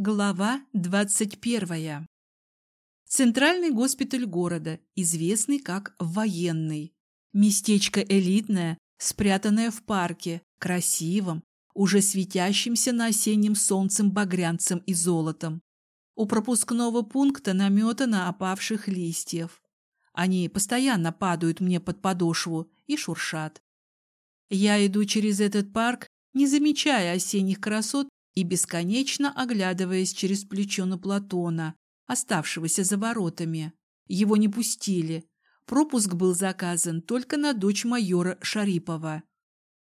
Глава 21. Центральный госпиталь города, известный как военный. Местечко элитное, спрятанное в парке, красивом, уже светящимся на осенним солнцем багрянцем и золотом. У пропускного пункта наметано опавших листьев. Они постоянно падают мне под подошву и шуршат. Я иду через этот парк, не замечая осенних красот и бесконечно оглядываясь через плечо на Платона, оставшегося за воротами. Его не пустили. Пропуск был заказан только на дочь майора Шарипова.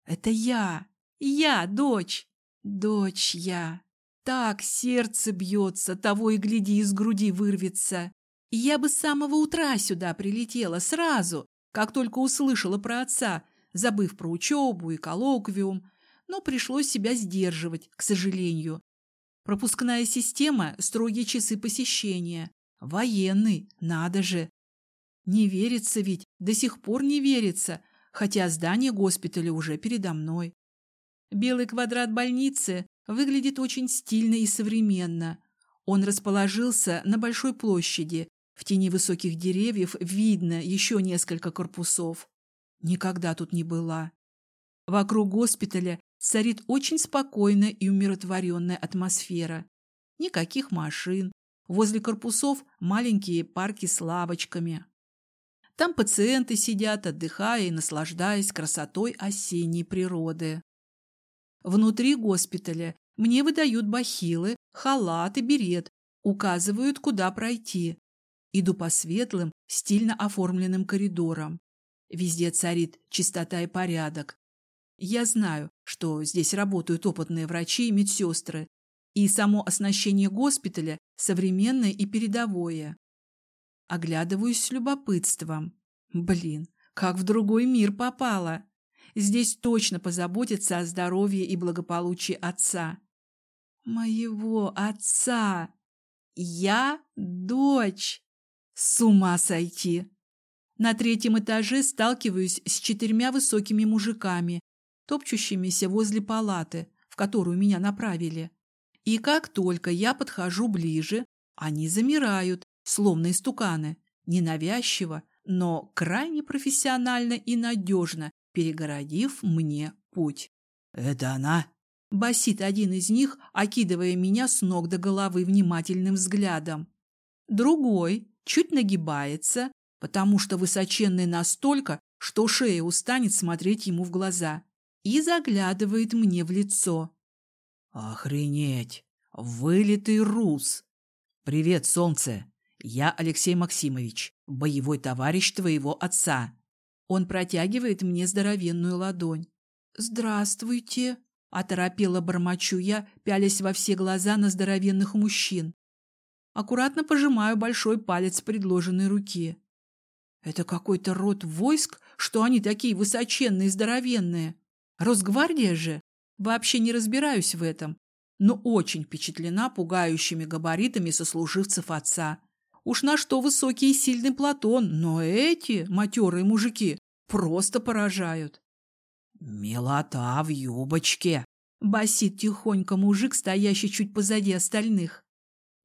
«Это я! Я, дочь! Дочь я! Так сердце бьется, того и гляди, из груди вырвется. Я бы с самого утра сюда прилетела, сразу, как только услышала про отца, забыв про учебу и коллоквиум, но пришлось себя сдерживать, к сожалению. Пропускная система – строгие часы посещения. Военный, надо же. Не верится ведь, до сих пор не верится, хотя здание госпиталя уже передо мной. Белый квадрат больницы выглядит очень стильно и современно. Он расположился на большой площади. В тени высоких деревьев видно еще несколько корпусов. Никогда тут не была. Вокруг госпиталя царит очень спокойная и умиротворенная атмосфера. Никаких машин. Возле корпусов маленькие парки с лавочками. Там пациенты сидят, отдыхая и наслаждаясь красотой осенней природы. Внутри госпиталя мне выдают бахилы, халат и берет, указывают, куда пройти. Иду по светлым, стильно оформленным коридорам. Везде царит чистота и порядок. Я знаю, что здесь работают опытные врачи и медсестры, и само оснащение госпиталя современное и передовое. Оглядываюсь с любопытством. Блин, как в другой мир попала. Здесь точно позаботятся о здоровье и благополучии отца. Моего отца! Я дочь! С ума сойти! На третьем этаже сталкиваюсь с четырьмя высокими мужиками топчущимися возле палаты, в которую меня направили. И как только я подхожу ближе, они замирают, словно истуканы, ненавязчиво, но крайне профессионально и надежно, перегородив мне путь. «Это она?» – басит один из них, окидывая меня с ног до головы внимательным взглядом. Другой чуть нагибается, потому что высоченный настолько, что шея устанет смотреть ему в глаза и заглядывает мне в лицо. «Охренеть! Вылитый рус! Привет, солнце! Я Алексей Максимович, боевой товарищ твоего отца!» Он протягивает мне здоровенную ладонь. «Здравствуйте!» – оторопела бормочу я, пялясь во все глаза на здоровенных мужчин. Аккуратно пожимаю большой палец предложенной руки. «Это какой-то род войск, что они такие высоченные и здоровенные?» Росгвардия же? Вообще не разбираюсь в этом, но очень впечатлена пугающими габаритами сослуживцев отца. Уж на что высокий и сильный Платон, но эти матерые мужики просто поражают. «Милота в юбочке!» — басит тихонько мужик, стоящий чуть позади остальных.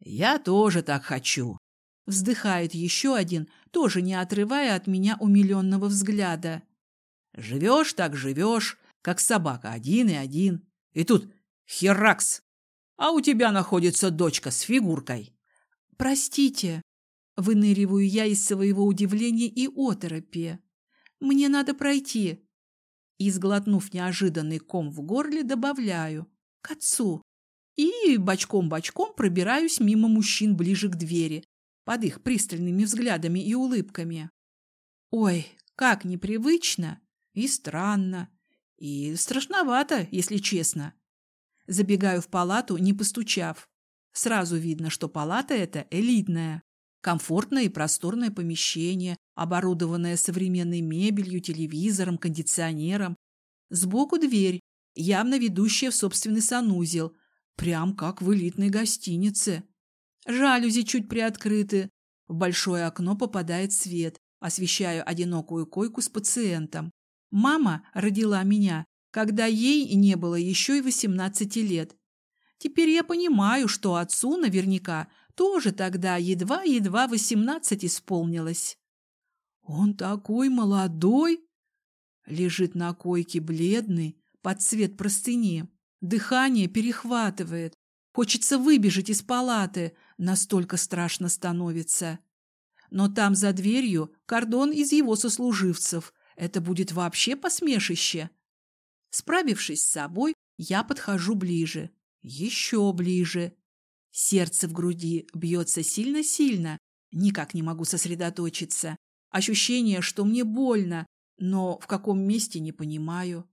«Я тоже так хочу!» — вздыхает еще один, тоже не отрывая от меня умиленного взгляда. «Живешь так живешь, как собака, один и один. И тут херакс! А у тебя находится дочка с фигуркой. Простите, выныриваю я из своего удивления и оторопи. Мне надо пройти. И, сглотнув неожиданный ком в горле, добавляю к отцу. И бочком-бочком пробираюсь мимо мужчин ближе к двери, под их пристальными взглядами и улыбками. Ой, как непривычно и странно. И страшновато, если честно. Забегаю в палату, не постучав. Сразу видно, что палата эта элитная. Комфортное и просторное помещение, оборудованное современной мебелью, телевизором, кондиционером. Сбоку дверь, явно ведущая в собственный санузел, прям как в элитной гостинице. Жалюзи чуть приоткрыты. В большое окно попадает свет, освещая одинокую койку с пациентом. Мама родила меня, когда ей не было еще и 18 лет. Теперь я понимаю, что отцу наверняка тоже тогда едва-едва восемнадцать исполнилось. Он такой молодой! Лежит на койке бледный, под цвет простыни. Дыхание перехватывает. Хочется выбежать из палаты, настолько страшно становится. Но там за дверью кордон из его сослуживцев. Это будет вообще посмешище. Справившись с собой, я подхожу ближе. Еще ближе. Сердце в груди бьется сильно-сильно. Никак не могу сосредоточиться. Ощущение, что мне больно, но в каком месте не понимаю.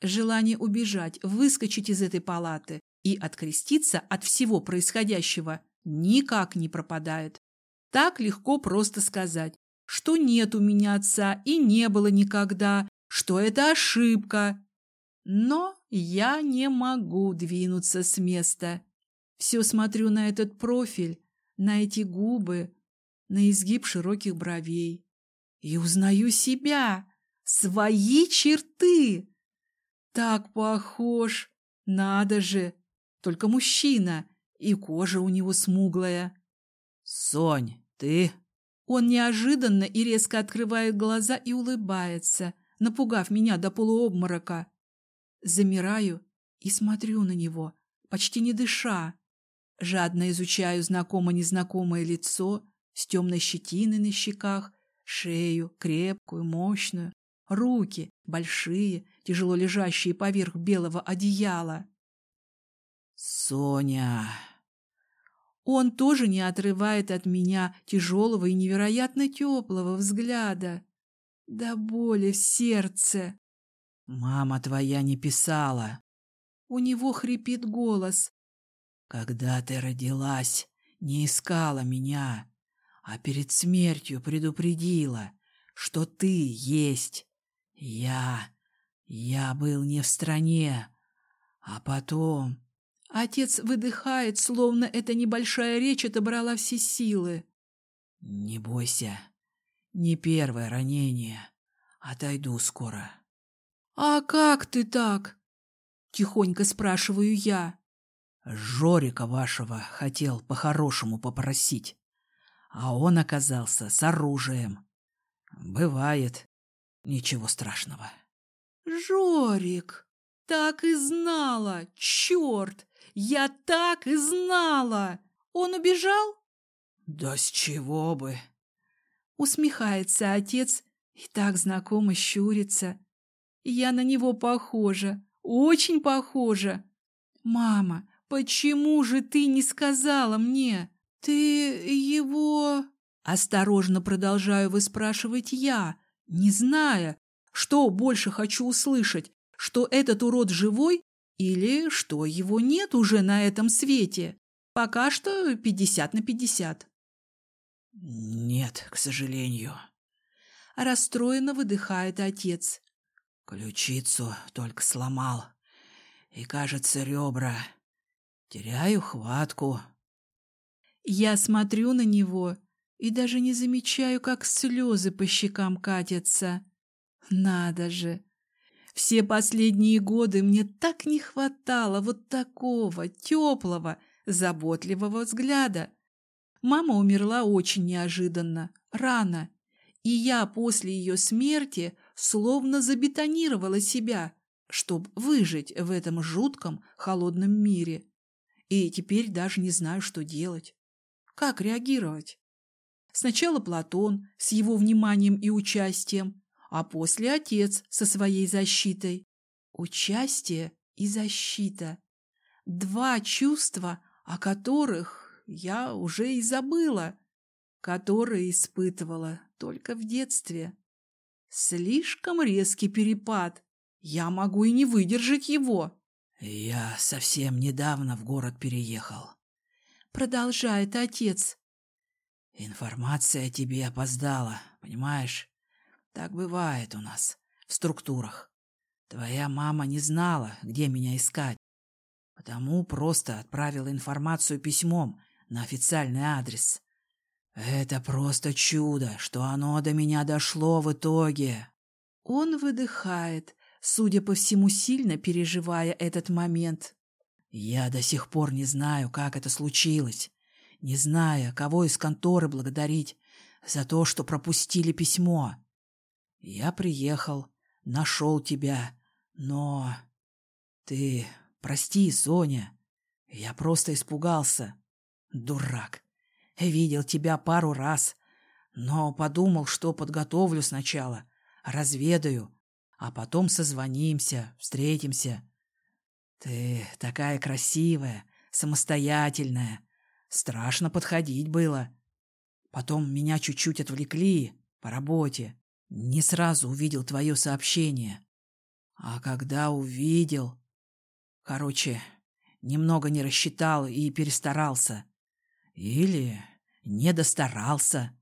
Желание убежать, выскочить из этой палаты и откреститься от всего происходящего никак не пропадает. Так легко просто сказать, что нет у меня отца и не было никогда, что это ошибка. Но я не могу двинуться с места. Все смотрю на этот профиль, на эти губы, на изгиб широких бровей и узнаю себя, свои черты. Так похож, надо же, только мужчина, и кожа у него смуглая. Сонь, ты... Он неожиданно и резко открывает глаза и улыбается, напугав меня до полуобморока. Замираю и смотрю на него, почти не дыша. Жадно изучаю знакомо-незнакомое лицо с темной щетиной на щеках Шею, крепкую, мощную. Руки, большие, тяжело лежащие поверх белого одеяла. «Соня!» Он тоже не отрывает от меня тяжелого и невероятно теплого взгляда. До боли в сердце. «Мама твоя не писала». У него хрипит голос. «Когда ты родилась, не искала меня а перед смертью предупредила, что ты есть. Я... я был не в стране. А потом... Отец выдыхает, словно эта небольшая речь отобрала все силы. Не бойся. Не первое ранение. Отойду скоро. А как ты так? Тихонько спрашиваю я. Жорика вашего хотел по-хорошему попросить а он оказался с оружием. Бывает. Ничего страшного. Жорик, так и знала, черт, я так и знала. Он убежал? Да с чего бы? Усмехается отец и так знакомо щурится. Я на него похожа, очень похожа. Мама, почему же ты не сказала мне? «Ты его...» Осторожно продолжаю выспрашивать я, не зная, что больше хочу услышать, что этот урод живой или что его нет уже на этом свете. Пока что пятьдесят на пятьдесят. «Нет, к сожалению». Расстроенно выдыхает отец. Ключицу только сломал. И, кажется, ребра. Теряю хватку. Я смотрю на него и даже не замечаю, как слезы по щекам катятся. Надо же! Все последние годы мне так не хватало вот такого теплого, заботливого взгляда. Мама умерла очень неожиданно, рано, и я после ее смерти словно забетонировала себя, чтобы выжить в этом жутком холодном мире. И теперь даже не знаю, что делать. Как реагировать? Сначала Платон с его вниманием и участием, а после отец со своей защитой. Участие и защита. Два чувства, о которых я уже и забыла, которые испытывала только в детстве. Слишком резкий перепад. Я могу и не выдержать его. Я совсем недавно в город переехал продолжает отец. Информация о тебе опоздала, понимаешь? Так бывает у нас в структурах. Твоя мама не знала, где меня искать, потому просто отправила информацию письмом на официальный адрес. Это просто чудо, что оно до меня дошло в итоге. Он выдыхает, судя по всему, сильно переживая этот момент. Я до сих пор не знаю, как это случилось, не зная, кого из конторы благодарить за то, что пропустили письмо. Я приехал, нашел тебя, но... Ты прости, Соня, я просто испугался. Дурак. Видел тебя пару раз, но подумал, что подготовлю сначала, разведаю, а потом созвонимся, встретимся. Ты такая красивая, самостоятельная. Страшно подходить было. Потом меня чуть-чуть отвлекли по работе. Не сразу увидел твое сообщение. А когда увидел... Короче, немного не рассчитал и перестарался. Или не достарался.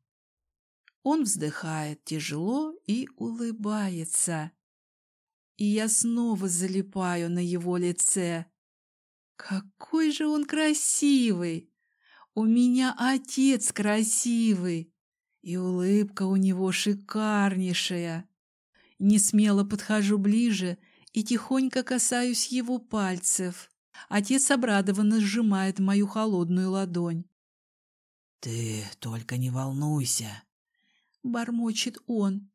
Он вздыхает тяжело и улыбается. И я снова залипаю на его лице. Какой же он красивый! У меня отец красивый, и улыбка у него шикарнейшая. Не смело подхожу ближе и тихонько касаюсь его пальцев. Отец обрадованно сжимает мою холодную ладонь. «Ты только не волнуйся», — бормочет он.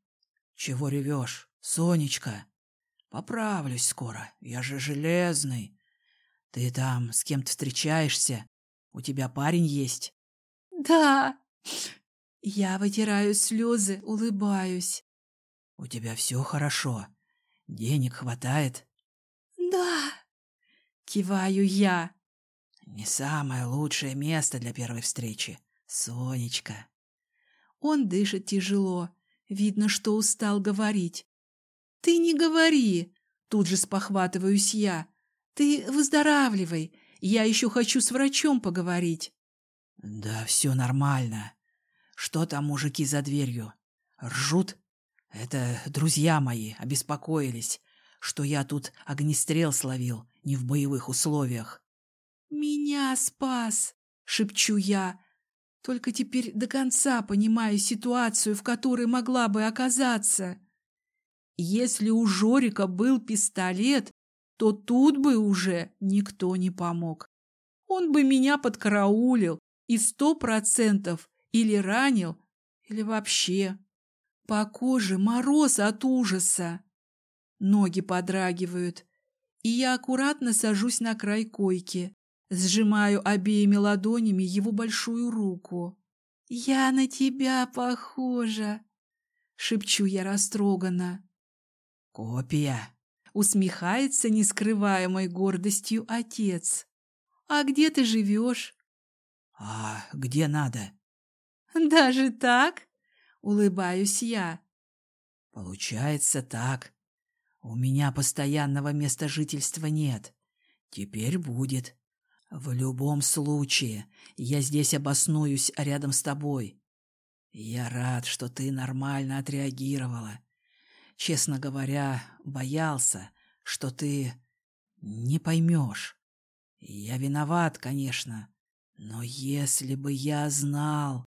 «Чего ревешь, Сонечка? Поправлюсь скоро, я же железный. Ты там с кем-то встречаешься? У тебя парень есть?» «Да!» Я вытираю слезы, улыбаюсь. «У тебя все хорошо? Денег хватает?» «Да!» Киваю я. «Не самое лучшее место для первой встречи. Сонечка. Он дышит тяжело. Видно, что устал говорить. Ты не говори. Тут же спохватываюсь я. Ты выздоравливай. Я еще хочу с врачом поговорить. Да все нормально. Что там мужики за дверью? Ржут? Это друзья мои обеспокоились, что я тут огнестрел словил не в боевых условиях. «Меня спас!» — шепчу я, только теперь до конца понимаю ситуацию, в которой могла бы оказаться. Если у Жорика был пистолет, то тут бы уже никто не помог. Он бы меня подкараулил и сто процентов или ранил, или вообще. По коже мороз от ужаса. Ноги подрагивают, и я аккуратно сажусь на край койки. Сжимаю обеими ладонями его большую руку. «Я на тебя похожа!» — шепчу я растроганно. «Копия!» — усмехается нескрываемой гордостью отец. «А где ты живешь?» «А где надо?» «Даже так?» — улыбаюсь я. «Получается так. У меня постоянного места жительства нет. Теперь будет. В любом случае, я здесь обоснуюсь рядом с тобой. Я рад, что ты нормально отреагировала. Честно говоря, боялся, что ты не поймешь. Я виноват, конечно, но если бы я знал...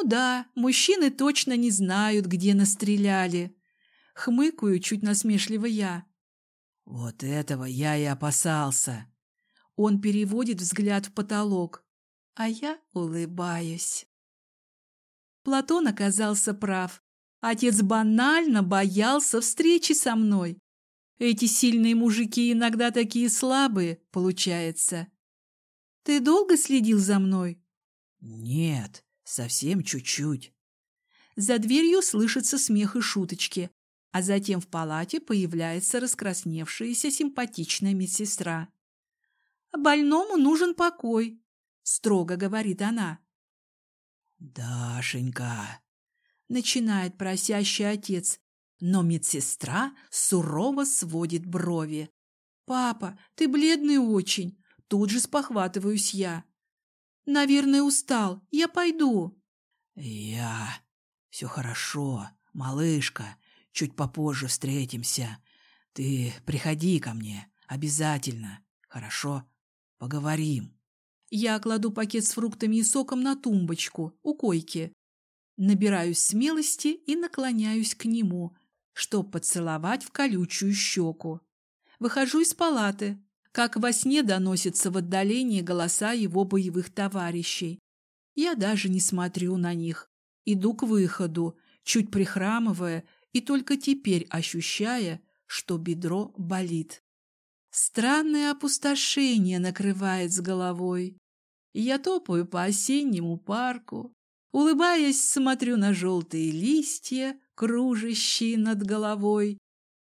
Ну да, мужчины точно не знают, где настреляли. Хмыкаю чуть насмешливо я. Вот этого я и опасался. Он переводит взгляд в потолок, а я улыбаюсь. Платон оказался прав. Отец банально боялся встречи со мной. Эти сильные мужики иногда такие слабые, получается. Ты долго следил за мной? Нет, совсем чуть-чуть. За дверью слышится смех и шуточки, а затем в палате появляется раскрасневшаяся симпатичная медсестра. Больному нужен покой, строго говорит она. Дашенька, начинает просящий отец, но медсестра сурово сводит брови. Папа, ты бледный очень, тут же спохватываюсь я. Наверное, устал, я пойду. Я... Все хорошо, малышка, чуть попозже встретимся. Ты приходи ко мне, обязательно, хорошо? Поговорим. Я кладу пакет с фруктами и соком на тумбочку у койки. Набираюсь смелости и наклоняюсь к нему, чтоб поцеловать в колючую щеку. Выхожу из палаты. Как во сне доносятся в отдалении голоса его боевых товарищей. Я даже не смотрю на них, иду к выходу, чуть прихрамывая и только теперь ощущая, что бедро болит. Странное опустошение накрывает с головой. Я топаю по осеннему парку, улыбаясь, смотрю на желтые листья, кружащие над головой,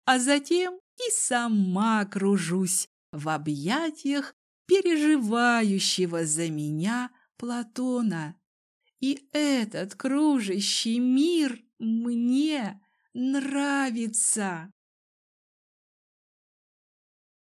а затем и сама кружусь в объятиях переживающего за меня Платона. И этот кружащий мир мне нравится.